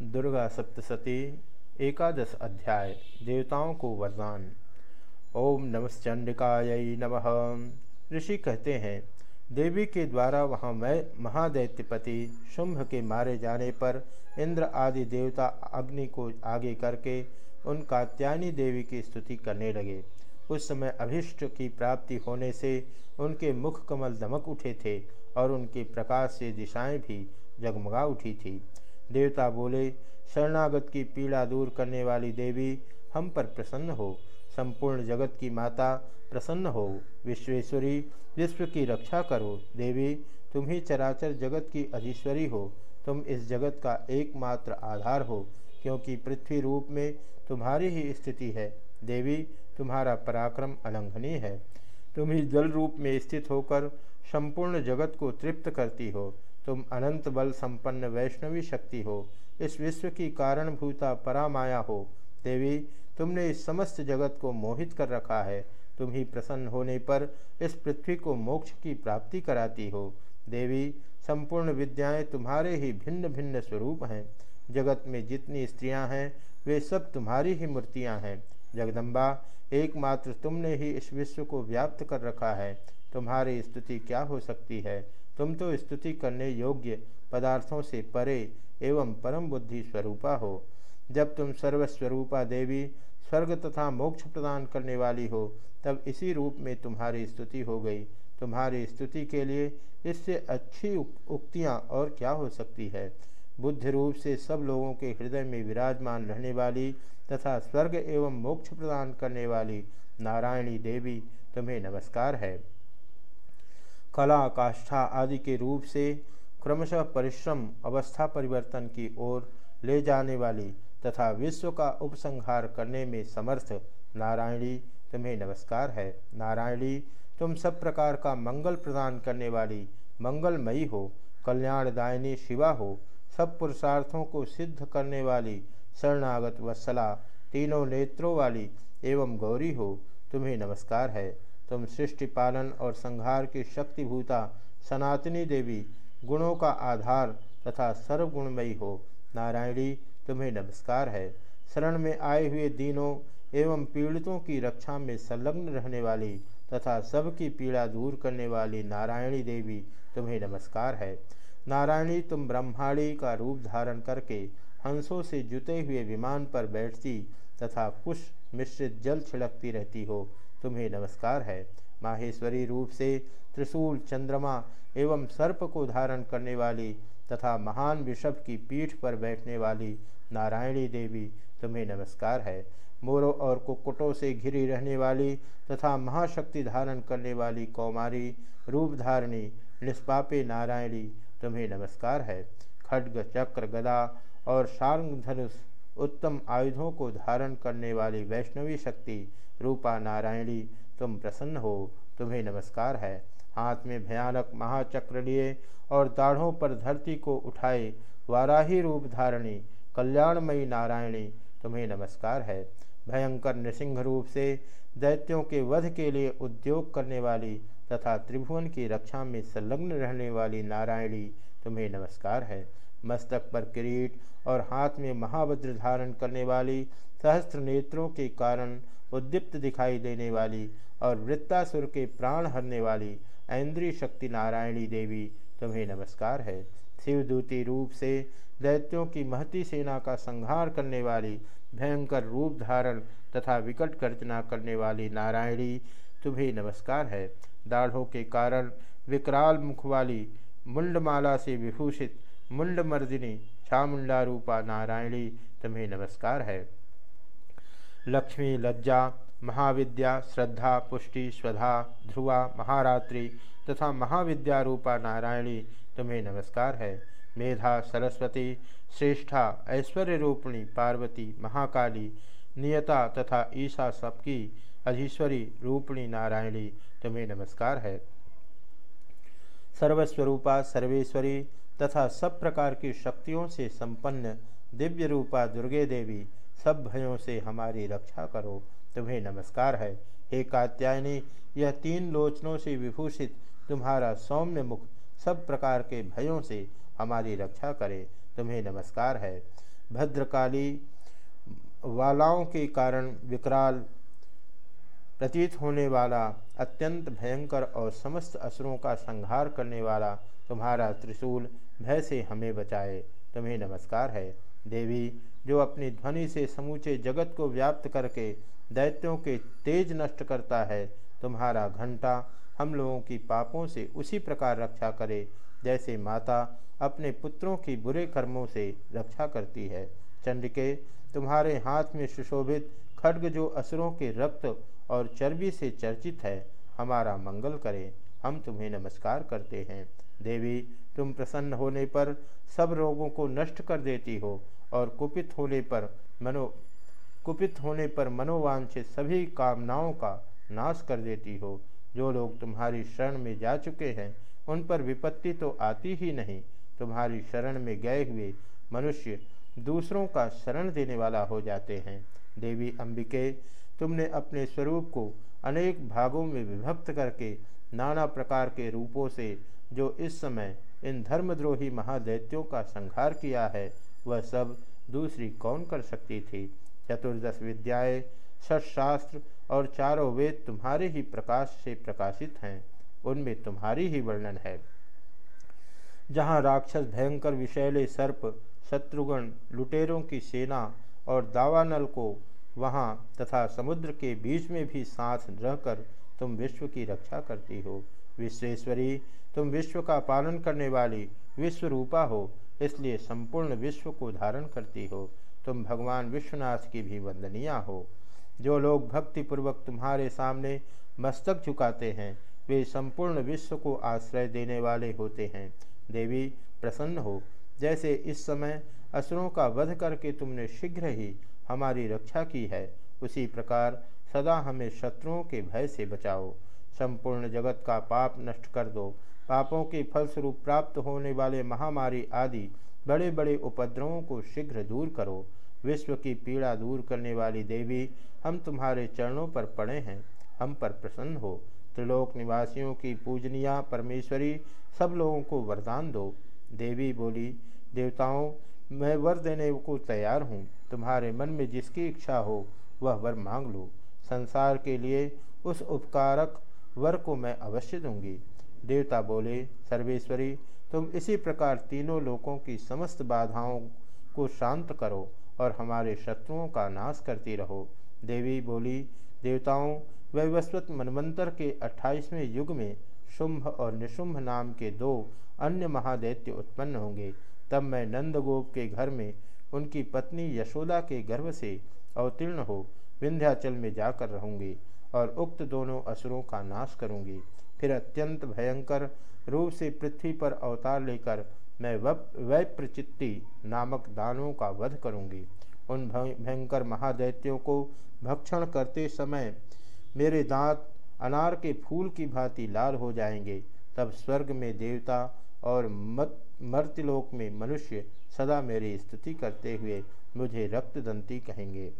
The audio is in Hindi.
दुर्गा सप्तशती, एकादश अध्याय, देवताओं को वरदान। ओम नमश्चंडिकाय नमः। ऋषि कहते हैं, देवी के द्वारा वहाँ मैं महादैत्यपति शुंभ के मारे जाने पर इंद्र आदि देवता अग्नि को आगे करके उन कात्यायनी देवी की स्तुति करने लगे। उस समय अभिष्ट की प्राप्ति होने से उनके मुख कमल दमक उठे थे और उनके प्रकाश से दिशाएँ भी जगमगा उठी थी। देवता बोले, शरणागत की पीड़ा दूर करने वाली देवी हम पर प्रसन्न हो। संपूर्ण जगत की माता प्रसन्न हो। विश्वेश्वरी, विश्व की रक्षा करो। देवी, तुम ही चराचर जगत की अधीश्वरी हो। तुम इस जगत का एकमात्र आधार हो, क्योंकि पृथ्वी रूप में तुम्हारी ही स्थिति है। देवी, तुम्हारा पराक्रम अलंघनीय है। तुम ही जल रूप में स्थित होकर संपूर्ण जगत को तृप्त करती हो। तुम अनंत बल संपन्न वैष्णवी शक्ति हो। इस विश्व की कारणभूता परामाया हो। देवी, तुमने इस समस्त जगत को मोहित कर रखा है। तुम ही प्रसन्न होने पर इस पृथ्वी को मोक्ष की प्राप्ति कराती हो। देवी, संपूर्ण विद्याएँ तुम्हारे ही भिन्न भिन्न स्वरूप हैं। जगत में जितनी स्त्रियाँ हैं, वे सब तुम्हारी ही मूर्तियाँ हैं। जगदम्बा, एकमात्र तुमने ही इस विश्व को व्याप्त कर रखा है। तुम्हारी स्तुति क्या हो सकती है? तुम तो स्तुति करने योग्य पदार्थों से परे एवं परम बुद्धि स्वरूपा हो। जब तुम सर्वस्वरूपा देवी, स्वर्ग तथा मोक्ष प्रदान करने वाली हो, तब इसी रूप में तुम्हारी स्तुति हो गई। तुम्हारी स्तुति के लिए इससे अच्छी उक्तियाँ और क्या हो सकती है? बुद्ध रूप से सब लोगों के हृदय में विराजमान रहने वाली तथा स्वर्ग एवं मोक्ष प्रदान करने वाली नारायणी देवी तुम्हें नमस्कार है। कला, काष्ठा आदि के रूप से क्रमशः परिश्रम, अवस्था परिवर्तन की ओर ले जाने वाली तथा विश्व का उपसंहार करने में समर्थ नारायणी, तुम्हें नमस्कार है। नारायणी, तुम सब प्रकार का मंगल प्रदान करने वाली मंगलमयी हो, कल्याणदायिनी शिवा हो, सब पुरुषार्थों को सिद्ध करने वाली शरणागत वत्सला, तीनों नेत्रों वाली एवं गौरी हो, तुम्हें नमस्कार है। तुम सृष्टि पालन और संहार की शक्तिभूता सनातनी देवी गुणों का आधार तथा सर्वगुणमयी हो। नारायणी, तुम्हें नमस्कार है। शरण में आए हुए दीनों एवं पीड़ितों की रक्षा में संलग्न रहने वाली तथा सबकी पीड़ा दूर करने वाली नारायणी देवी, तुम्हें नमस्कार है। नारायणी, तुम ब्रह्माणी का रूप धारण करके हंसों से जुते हुए विमान पर बैठती तथा कुश मिश्रित जल छिड़कती रहती हो। तुम्हें नमस्कार है। माहेश्वरी रूप से त्रिशूल चंद्रमा एवं सर्प को धारण करने वाली तथा महान विषभ की पीठ पर बैठने वाली नारायणी देवी तुम्हें नमस्कार है। मोरों और कुक्कुटों से घिरी रहने वाली तथा महाशक्ति धारण करने वाली कौमारी रूप धारणी निष्पापे नारायणी तुम्हें नमस्कार है। खड्ग, चक्र, गदा और शार्ंग धनुष उत्तम आयुधों को धारण करने वाली वैष्णवी शक्ति रूपा नारायणी, तुम प्रसन्न हो, तुम्हें नमस्कार है। हाथ में भयानक महाचक्र लिए और दाढ़ों पर धरती को उठाए, वाराही रूप धारणी, कल्याणमयी नारायणी, तुम्हें नमस्कार है। भयंकर नृसिंह रूप से दैत्यों के वध के लिए उद्योग करने वाली तथा त्रिभुवन की रक्षा में संलग्न रहने वाली नारायणी, तुम्हें नमस्कार है। मस्तक पर किरीट और हाथ में महावज्र धारण करने वाली सहस्त्र नेत्रों के कारण उद्दीप्त दिखाई देने वाली और वृत्तासुर के प्राण हरने वाली ऐन्द्रीय शक्ति नारायणी देवी तुम्हें नमस्कार है। शिवदूती रूप से दैत्यों की महती सेना का संहार करने वाली, भयंकर रूप धारण तथा विकट गर्जना करने वाली नारायणी तुम्हें नमस्कार है। दाढ़ों के कारण विकराल मुख वाली मुंडमाला से विभूषित मुंडमर्दिनी चामुंडा रूपा नारायणी, तुम्हें नमस्कार है। लक्ष्मी, लज्जा, महाविद्या, श्रद्धा, पुष्टि, स्वधा, ध्रुवा, महारात्रि तथा महाविद्या रूपा नारायणी, तुम्हें नमस्कार है। मेधा, सरस्वती, श्रेष्ठा ऐश्वर्य रूपिणी पार्वती, महाकाली, नियता तथा ईशा सबकी, अधीश्वरी, रूपिणी नारायणी, तुम्हें नमस्कार है। सर्वस्वरूपा, सर्वेश्वरी तथा सब प्रकार की शक्तियों से संपन्न दिव्य रूपा दुर्गे देवी सब भयों से हमारी रक्षा करो। तुम्हें नमस्कार है। हे कात्यायनी, यह तीन लोचनों से विभूषित तुम्हारा सौम्य मुख सब प्रकार के भयों से हमारी रक्षा करे। तुम्हें नमस्कार है। भद्रकाली वालाओं के कारण विकराल प्रतीत होने वाला अत्यंत भयंकर और समस्त असुरों का संहार करने वाला तुम्हारा त्रिशूल भय से हमें बचाए। तुम्हें नमस्कार है। देवी, जो अपनी ध्वनि से समूचे जगत को व्याप्त करके दैत्यों के तेज नष्ट करता है, तुम्हारा घंटा हम लोगों की पापों से उसी प्रकार रक्षा करे, जैसे माता अपने पुत्रों की बुरे कर्मों से रक्षा करती है। चंडिके, तुम्हारे हाथ में सुशोभित खड्ग जो असुरों के रक्त और चर्बी से चर्चित है, हमारा मंगल करे। हम तुम्हें नमस्कार करते हैं। देवी, तुम प्रसन्न होने पर सब रोगों को नष्ट कर देती हो और कुपित होने पर मनो, कुपित होने पर मनोवांछित सभी कामनाओं का नाश कर देती हो। जो लोग तुम्हारी शरण में जा चुके हैं, उन पर विपत्ति तो आती ही नहीं। तुम्हारी शरण में गए हुए मनुष्य दूसरों का शरण देने वाला हो जाते हैं। देवी अंबिके, तुमने अपने स्वरूप को अनेक भागों में विभक्त करके नाना प्रकार के रूपों से जो इस समय इन धर्मद्रोही महादैत्यों का संहार किया है, वह सब दूसरी कौन कर सकती थी? चतुर्दश विद्याएँ शास्त्र और चारों वेद तुम्हारे ही प्रकाश से प्रकाशित हैं। उनमें तुम्हारी ही वर्णन है। जहाँ राक्षस भयंकर विषैले सर्प, शत्रुगण, लुटेरों की सेना और दावानल को वहाँ तथा समुद्र के बीच में भी साथ रहकर तुम विश्व की रक्षा करती हो। विश्वेश्वरी, तुम विश्व का पालन करने वाली विश्व रूपा हो, इसलिए संपूर्ण विश्व को धारण करती हो। तुम भगवान विश्वनाथ की भी वंदनिया हो। जो लोग भक्तिपूर्वक तुम्हारे सामने मस्तक झुकाते हैं, वे संपूर्ण विश्व को आश्रय देने वाले होते हैं। देवी, प्रसन्न हो। जैसे इस समय असुरों का वध करके तुमने शीघ्र ही हमारी रक्षा की है, उसी प्रकार सदा हमें शत्रुओं के भय से बचाओ। संपूर्ण जगत का पाप नष्ट कर दो। पापों के फलस्वरूप प्राप्त होने वाले महामारी आदि बड़े बड़े उपद्रवों को शीघ्र दूर करो। विश्व की पीड़ा दूर करने वाली देवी हम तुम्हारे चरणों पर पड़े हैं। हम पर प्रसन्न हो। त्रिलोक निवासियों की पूजनिया परमेश्वरी, सब लोगों को वरदान दो। देवी बोली, देवताओं, मैं वर देने को तैयार हूँ। तुम्हारे मन में जिसकी इच्छा हो, वह वर मांग लो। संसार के लिए उस उपकारक वर को मैं अवश्य दूँगी। देवता बोले, सर्वेश्वरी, तुम इसी प्रकार तीनों लोकों की समस्त बाधाओं को शांत करो और हमारे शत्रुओं का नाश करती रहो। देवी बोली, देवताओं, वैवस्वत मनवंतर के अट्ठाईसवें युग में शुंभ और निशुंभ नाम के दो अन्य महादैत्य उत्पन्न होंगे। तब मैं नंदगोप के घर में उनकी पत्नी यशोदा के गर्भ से अवतीर्ण हो विंध्याचल में जाकर रहूँगी और उक्त दोनों असुरों का नाश करूँगी। फिर अत्यंत भयंकर रूप से पृथ्वी पर अवतार लेकर मैं वैप्रचित्ति नामक दानों का वध करूँगी। उन भयंकर महादैत्यों को भक्षण करते समय मेरे दांत अनार के फूल की भांति लाल हो जाएँगे। तब स्वर्ग में देवता और मत मर्त्यलोक में मनुष्य सदा मेरी स्तुति करते हुए मुझे रक्तदंती कहेंगे।